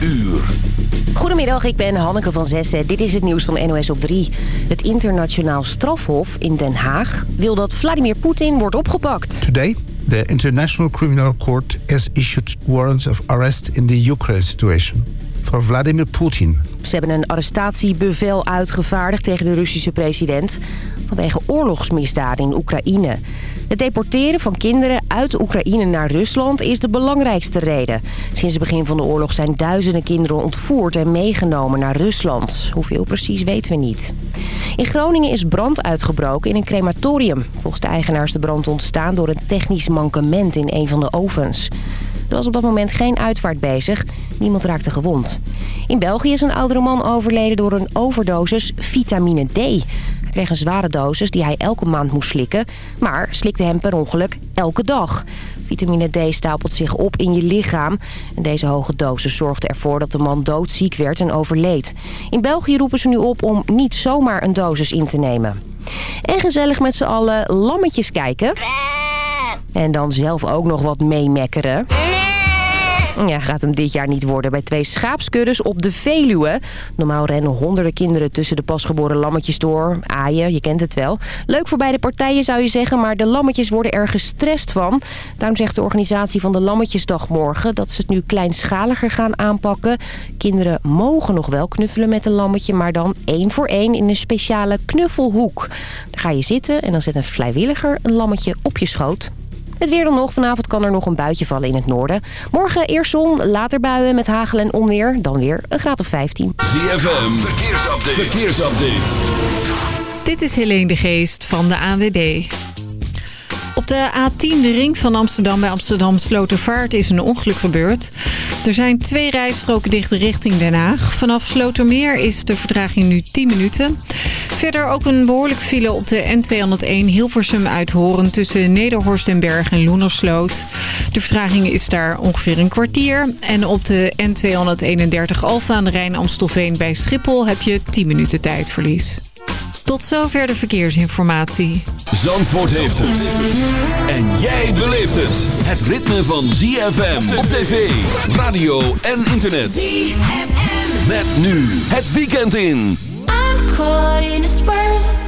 uur. Goedemiddag, ik ben Hanneke van Zessen. Dit is het nieuws van NOS op 3. Het internationaal strafhof in Den Haag wil dat Vladimir Poetin wordt opgepakt. Today, the International Criminal Court has issued warrants of arrest in the Ukraine situation for Vladimir Putin. Ze hebben een arrestatiebevel uitgevaardigd tegen de Russische president... vanwege oorlogsmisdaden in Oekraïne. Het deporteren van kinderen uit Oekraïne naar Rusland is de belangrijkste reden. Sinds het begin van de oorlog zijn duizenden kinderen ontvoerd en meegenomen naar Rusland. Hoeveel precies weten we niet. In Groningen is brand uitgebroken in een crematorium. Volgens de eigenaar is de brand ontstaan door een technisch mankement in een van de ovens. Er was op dat moment geen uitvaart bezig. Niemand raakte gewond. In België is een oudere man overleden door een overdosis vitamine D. Hij kreeg een zware dosis die hij elke maand moest slikken... maar slikte hem per ongeluk elke dag. Vitamine D stapelt zich op in je lichaam. En deze hoge dosis zorgde ervoor dat de man doodziek werd en overleed. In België roepen ze nu op om niet zomaar een dosis in te nemen. En gezellig met z'n allen lammetjes kijken. En dan zelf ook nog wat meemekkeren. Ja, gaat hem dit jaar niet worden bij twee schaapskuddes op de Veluwe. Normaal rennen honderden kinderen tussen de pasgeboren lammetjes door. Aaien, je kent het wel. Leuk voor beide partijen zou je zeggen, maar de lammetjes worden er gestrest van. Daarom zegt de organisatie van de Lammetjesdag morgen dat ze het nu kleinschaliger gaan aanpakken. Kinderen mogen nog wel knuffelen met een lammetje, maar dan één voor één in een speciale knuffelhoek. Daar ga je zitten en dan zet een vrijwilliger een lammetje op je schoot. Het weer dan nog. Vanavond kan er nog een buitje vallen in het noorden. Morgen eerst zon, later buien met hagel en onweer. Dan weer een graad of 15. ZFM, verkeersupdate. verkeersupdate. Dit is Helene de Geest van de ANWB. Op de A10, de ring van Amsterdam bij Amsterdam Slotervaart, is een ongeluk gebeurd. Er zijn twee rijstroken dicht richting Den Haag. Vanaf Slotermeer is de vertraging nu 10 minuten. Verder ook een behoorlijk file op de N201 Hilversum uit Horen... tussen Nederhorst en Berg en Loenersloot. De vertraging is daar ongeveer een kwartier. En op de N231 Alfa aan de Rijn Amstelveen bij Schiphol... heb je 10 minuten tijdverlies. Tot zover de verkeersinformatie. Zandvoort heeft het. En jij beleeft het. Het ritme van ZFM op tv, radio en internet. ZFM. Met nu het weekend in. Caught in a spell.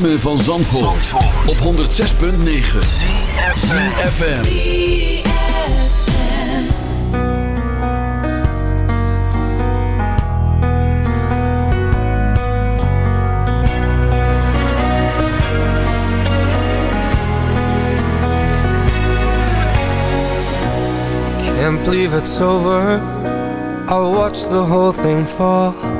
ritme van Zandvoort, op 106.9 CFFM Can't believe it's over. I watched the whole thing fall.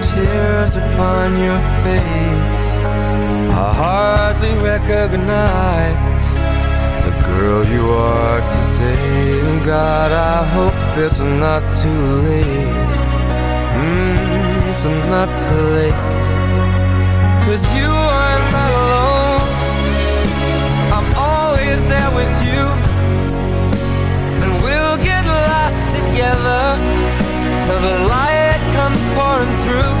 tears upon your face. I hardly recognize the girl you are today. And God, I hope it's not too late. Mm, it's not too late. Cause you are not alone. I'm always there with you. And we'll get lost together till the light comes pouring through.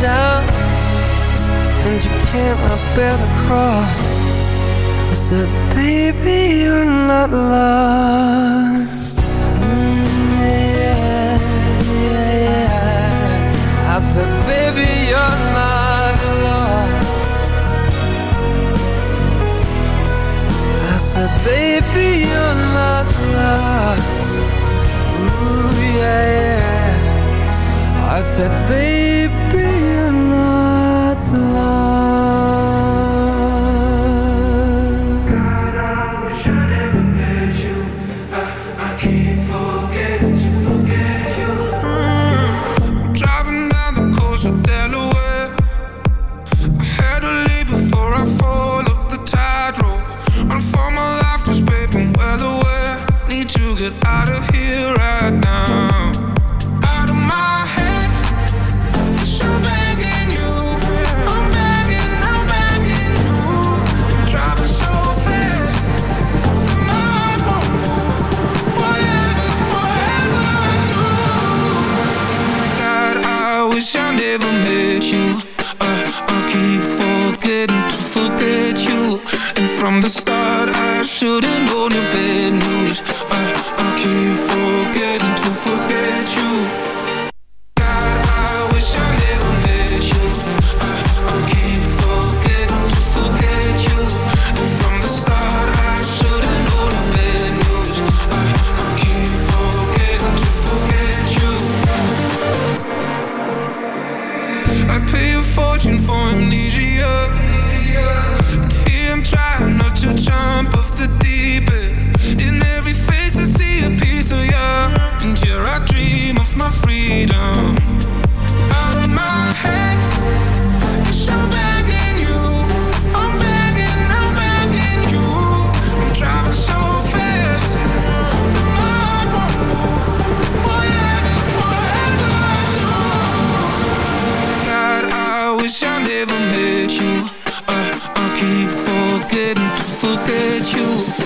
down, and you cannot bear the cross. I said, baby, you're not lost. Not. Ooh, yeah, yeah. I said, baby, forget you.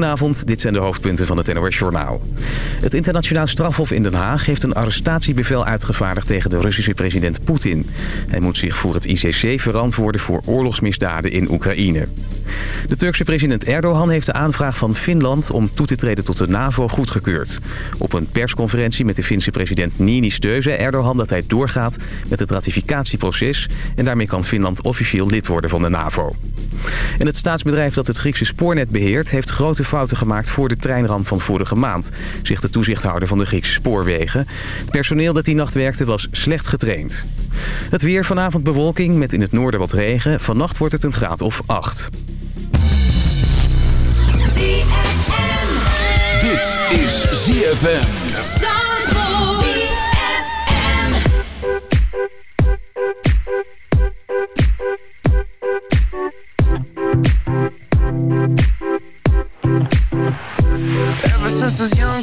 Goedenavond, dit zijn de hoofdpunten van het NOS Journaal. Het internationaal strafhof in Den Haag heeft een arrestatiebevel uitgevaardigd tegen de Russische president Poetin. Hij moet zich voor het ICC verantwoorden voor oorlogsmisdaden in Oekraïne. De Turkse president Erdogan heeft de aanvraag van Finland om toe te treden tot de NAVO goedgekeurd. Op een persconferentie met de Finse president Niinistö zei Erdogan dat hij doorgaat met het ratificatieproces en daarmee kan Finland officieel lid worden van de NAVO. En het staatsbedrijf dat het Griekse spoornet beheert... heeft grote fouten gemaakt voor de treinramp van vorige maand... zegt de toezichthouder van de Griekse spoorwegen. Het personeel dat die nacht werkte was slecht getraind. Het weer vanavond bewolking met in het noorden wat regen. Vannacht wordt het een graad of 8. Dit is ZFM.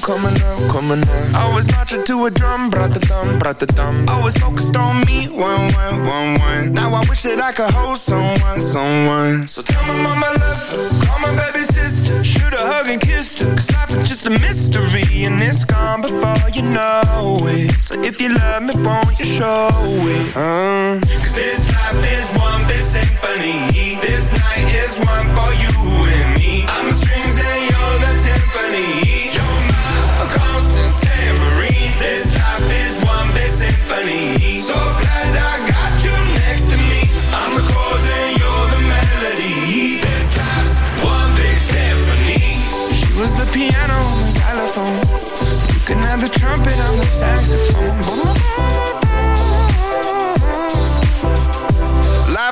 Coming up, coming up. I was marching to a drum, brought the thumb, brought the thumb. I was focused on me, one, one, one, one. Now I wish that I could hold someone, someone. So tell my mama love her, call my baby sister, shoot a hug and kiss her. Cause life is just a mystery, and it's gone before you know it. So if you love me, won't you show it? Uh. Cause this life is one big symphony. This night is one for you and me. I'm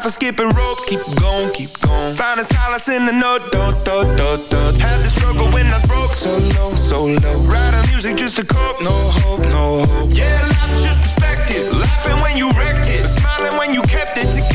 for skipping rope. Keep going, keep going. Find a solace in the note, do, do, do, do. Had the struggle when I was broke, so low, so low. Writing music just to cope, no hope, no hope. Yeah, life is just perspective. Laughing when you wrecked it, smiling when you kept it together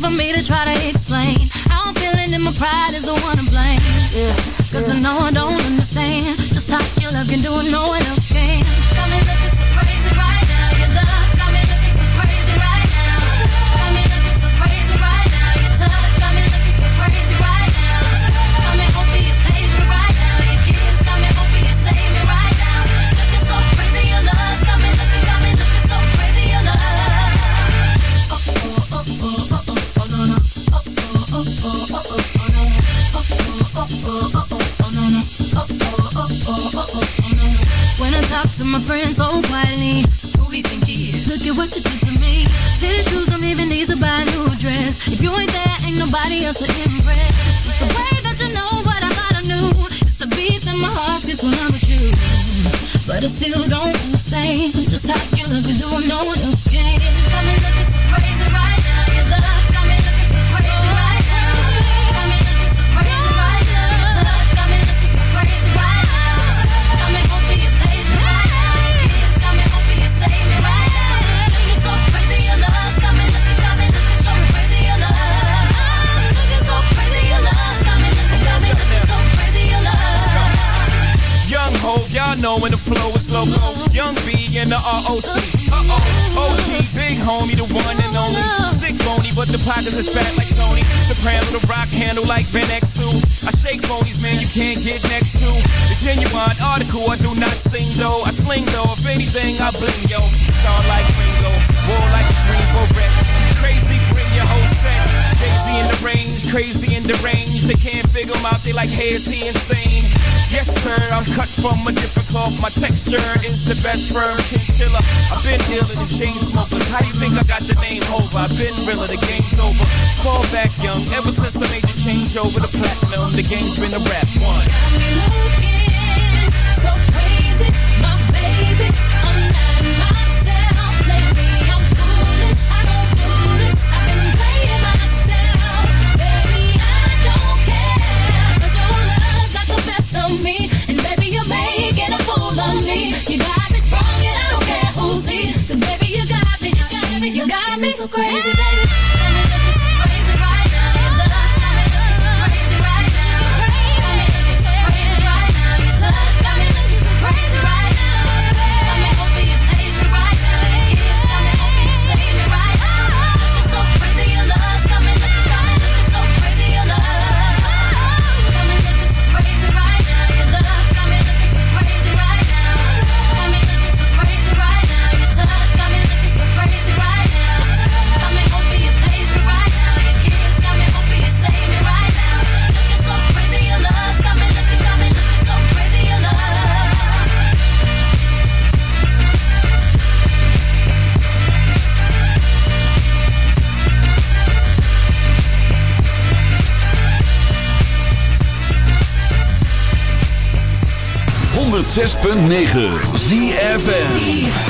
for me to try to explain. How I'm feeling and my pride is the one to blame. Yeah, Cause I know I don't Same. cause it's fat like Tony. Soprano, the rock handle like Ben I shake ponies, man, you can't get next to. The genuine article, I do not sing though. I sling though, if anything, I bling yo. Star like Ringo, war like a Greensboro wreck. crazy and deranged. They can't figure them out, they like, hey, is he insane? Yes, sir, I'm cut from a different cloth. My texture is the best firm chinchilla. I've been dealing the chain smokers. How do you think I got the name Hova? I've been realer, the game's over. Fall back young, ever since I made the change over to platinum, the game's been a rap one. so crazy, baby. 106.9 ZFN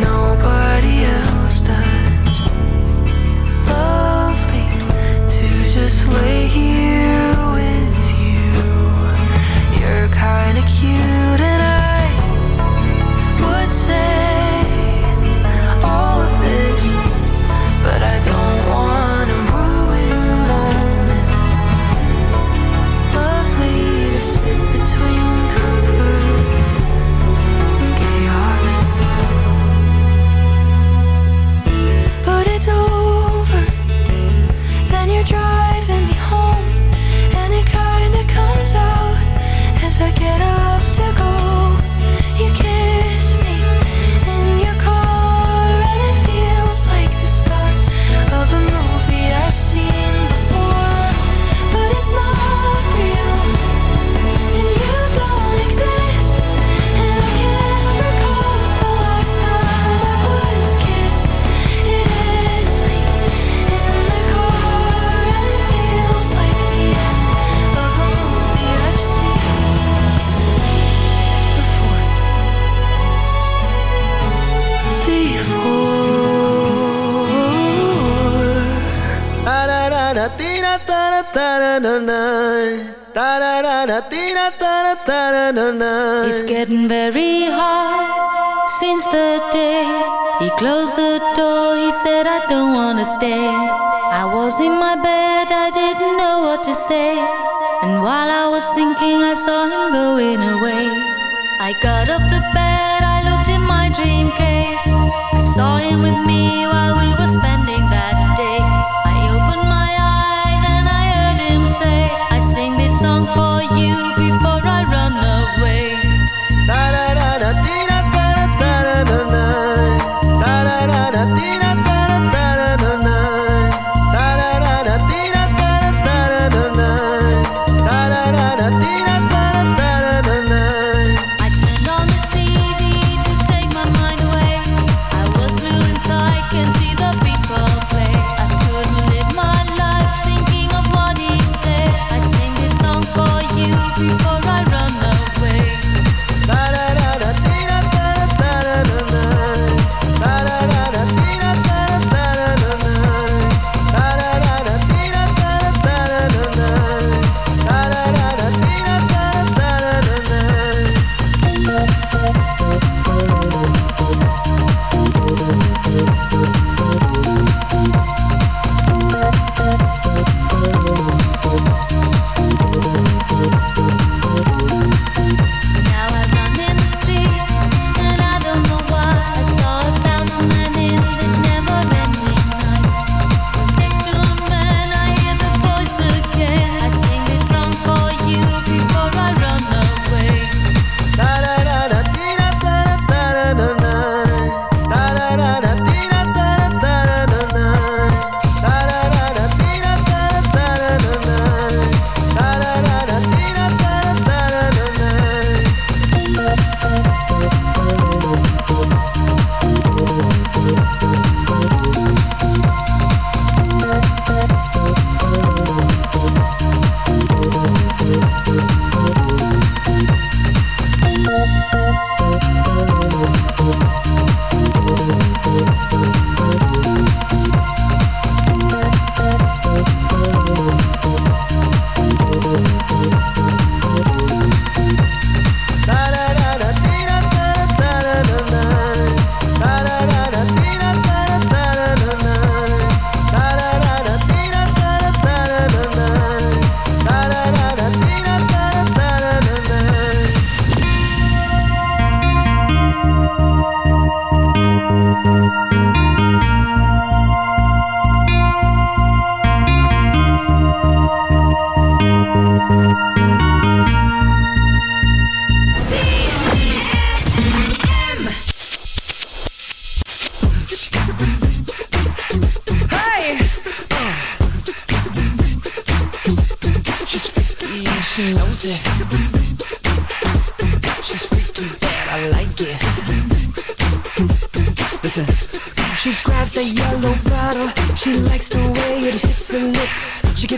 nobody else. Stay.